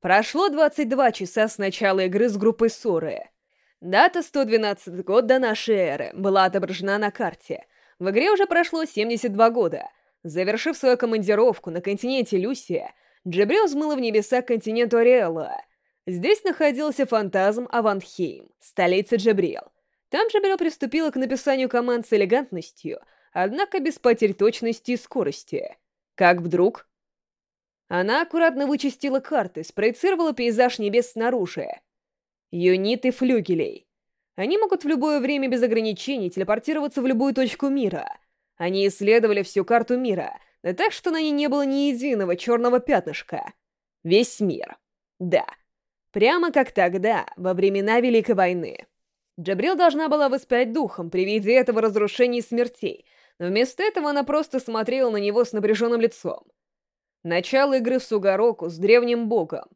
Прошло 22 часа с начала игры с группой Соры. Дата 112 год до нашей эры была отображена на карте. В игре уже прошло 72 года. Завершив свою командировку на континенте Люсия, Джабрил взмыла в небеса к континенту Ариэла. Здесь находился фантазм Аванхейм, столица Джабрил. Там Джабрил приступила к написанию команд с элегантностью, однако без потерь точности и скорости. Как вдруг она аккуратно вычистила карты, спроецировала пейзаж небес снаружи. Юниты флюгелей. Они могут в любое время без ограничений телепортироваться в любую точку мира. Они исследовали всю карту мира, да так, что на ней не было ни единого черного пятнышка. Весь мир. Да. Прямо как тогда, во времена Великой войны. Джабрил должна была воспять духом при виде этого разрушения и смертей, но вместо этого она просто смотрела на него с напряженным лицом. Начало игры в Сугароку с древним богом.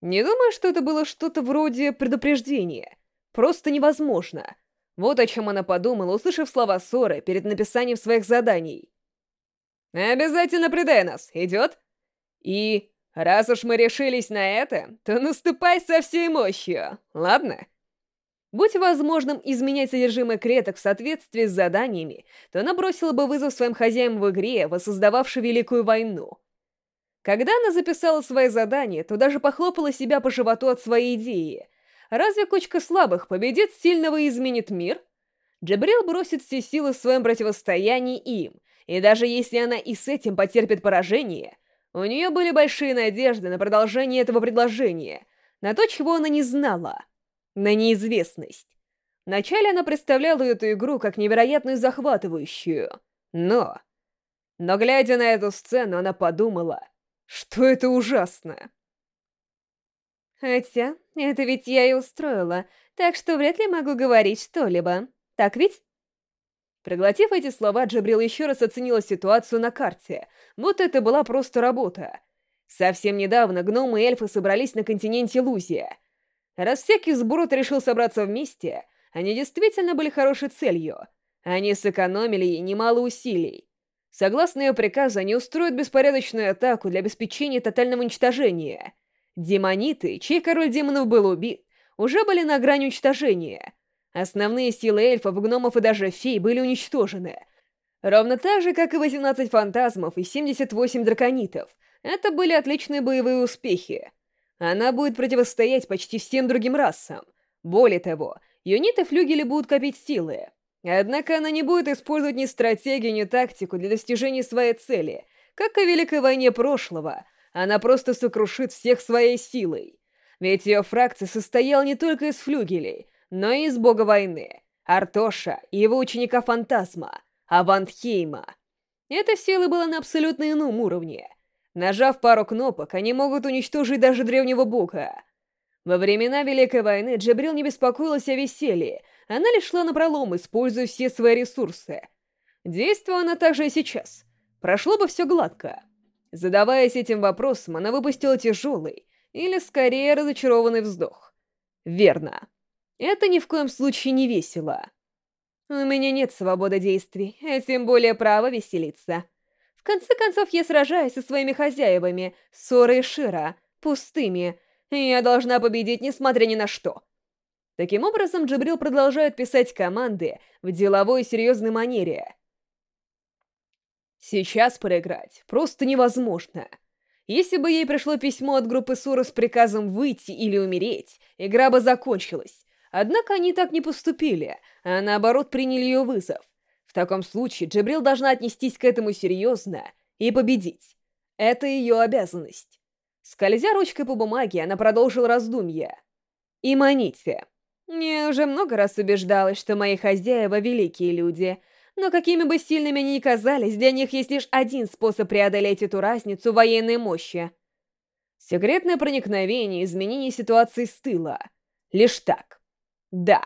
Не думаю, что это было что-то вроде предупреждения. Просто невозможно. Вот о чем она подумала, услышав слова Соры перед написанием своих заданий. «Обязательно предай нас, идет?» И раз уж мы решились на это, то наступай со всей мощью, ладно? Будь возможным изменять содержимое клеток в соответствии с заданиями, то она бросила бы вызов своим хозяям в игре, воссоздававшей Великую войну. Когда она записала свои задания, то даже похлопала себя по животу от своей идеи. Разве кучка слабых победит сильного и изменит мир? Джабрил бросит все силы в своем противостоянии им, и даже если она и с этим потерпит поражение, у нее были большие надежды на продолжение этого предложения, на то, чего она не знала, на неизвестность. Вначале она представляла эту игру как невероятную захватывающую, но... Но глядя на эту сцену, она подумала, что это ужасно. Хотя, это ведь я и устроила, так что вряд ли могу говорить что-либо. Так ведь? Проглотив эти слова, Джабрил еще раз оценила ситуацию на карте. Вот это была просто работа. Совсем недавно гномы и эльфы собрались на континенте Лузия. Раз всякий сброд решил собраться вместе, они действительно были хорошей целью. Они сэкономили ей немало усилий. Согласно ее приказу, они устроят беспорядочную атаку для обеспечения тотального уничтожения. Демониты, чей король демонов был убит, уже были на грани уничтожения. Основные силы эльфов, гномов и даже фей были уничтожены. Ровно так же, как и 18 фантазмов и 78 драконитов. Это были отличные боевые успехи. Она будет противостоять почти всем другим расам. Более того, юниты флюгели будут копить силы. Однако она не будет использовать ни стратегию, ни тактику для достижения своей цели. Как и в Великой войне прошлого, она просто сокрушит всех своей силой. Ведь ее фракция состояла не только из флюгелей, но и из бога войны, Артоша и его ученика Фантазма, Авантхейма. Эта сила была на абсолютно ином уровне. Нажав пару кнопок, они могут уничтожить даже древнего бога. Во времена Великой войны Джабрил не беспокоилась о веселье, она лишь шла напролом, используя все свои ресурсы. Действовала она также и сейчас. Прошло бы все гладко. Задаваясь этим вопросом, она выпустила тяжелый, или скорее разочарованный вздох. Верно. Это ни в коем случае не весело. У меня нет свободы действий, а тем более права веселиться. В конце концов, я сражаюсь со своими хозяевами, Сора и Шира, пустыми, я должна победить, несмотря ни на что. Таким образом, Джабрил продолжает писать команды в деловой и серьезной манере. Сейчас проиграть просто невозможно. Если бы ей пришло письмо от группы Сура с приказом выйти или умереть, игра бы закончилась. Однако они так не поступили, а наоборот приняли ее вызов. В таком случае Джабрил должна отнестись к этому серьезно и победить. Это ее обязанность. Скользя ручкой по бумаге, она продолжила раздумья. «И маните. Я уже много раз убеждалась, что мои хозяева — великие люди, но какими бы сильными они ни казались, для них есть лишь один способ преодолеть эту разницу военной мощи. Секретное проникновение, изменение ситуации с тыла. Лишь так. Да,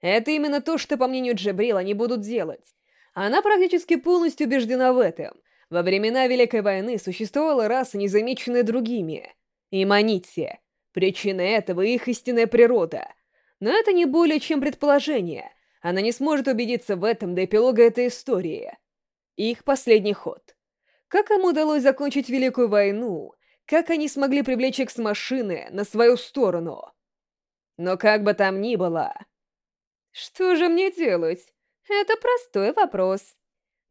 это именно то, что, по мнению Джабрил, они будут делать. Она практически полностью убеждена в этом — во времена Великой войны существовала раса, незамеченная другими. Иманитси. Причина этого — их истинная природа. Но это не более чем предположение. Она не сможет убедиться в этом до эпилога этой истории. Их последний ход. Как им удалось закончить Великую войну, как они смогли привлечь экс-машины на свою сторону. Но как бы там ни было... Что же мне делать? Это простой вопрос.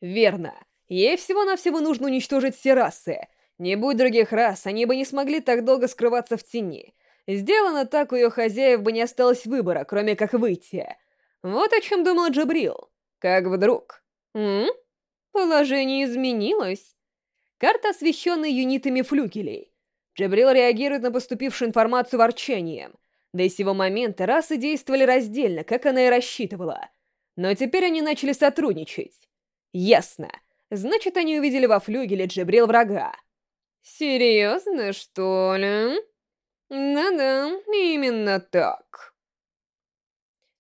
Верно. Ей всего-навсего нужно уничтожить все расы. Не будь других рас, они бы не смогли так долго скрываться в тени. Сделано так, у ее хозяев бы не осталось выбора, кроме как выйти. Вот о чем думал Джабрил. Как вдруг... М? Положение изменилось. Карта, освещенная юнитами флюгелей. Джабрил реагирует на поступившую информацию ворчанием. До сего момента расы действовали раздельно, как она и рассчитывала. Но теперь они начали сотрудничать. Ясно. Значит, они увидели во флюгеле Джабрил врага. Серьезно, что ли? Да-да, именно так.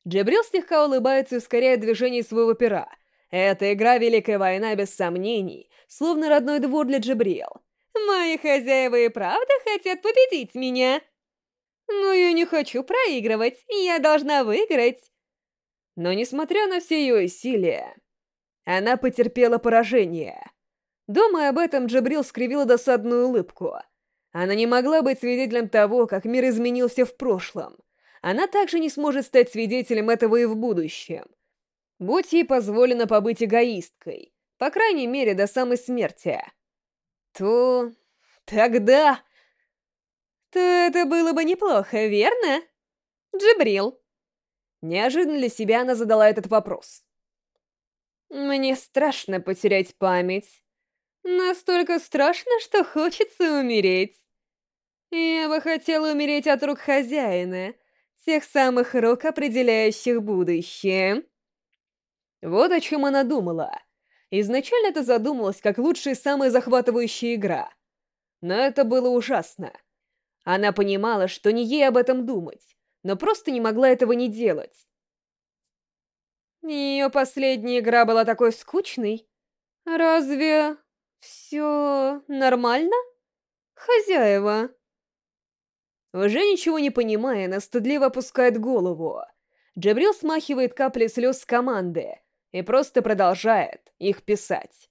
Джабрил слегка улыбается и ускоряет движение своего пера. Эта игра «Великая война» без сомнений, словно родной двор для Джабрил. Мои хозяева и правда хотят победить меня. Но я не хочу проигрывать, я должна выиграть. Но несмотря на все ее усилия, она потерпела поражение. Думая об этом, Джабрил скривила досадную улыбку. Она не могла быть свидетелем того, как мир изменился в прошлом. Она также не сможет стать свидетелем этого и в будущем. Будь ей позволено побыть эгоисткой, по крайней мере, до самой смерти, то... тогда... То это было бы неплохо, верно? Джабрил. Неожиданно для себя она задала этот вопрос. Мне страшно потерять память. Настолько страшно, что хочется умереть. Я бы хотела умереть от рук хозяина, тех самых рук, определяющих будущее. Вот о чем она думала. Изначально это задумалось как лучшая и самая захватывающая игра. Но это было ужасно. Она понимала, что не ей об этом думать, но просто не могла этого не делать. Ее последняя игра была такой скучной. Разве все нормально? Хозяева. Уже ничего не понимая, она стыдливо опускает голову. Джабрил смахивает капли слез с команды и просто продолжает их писать.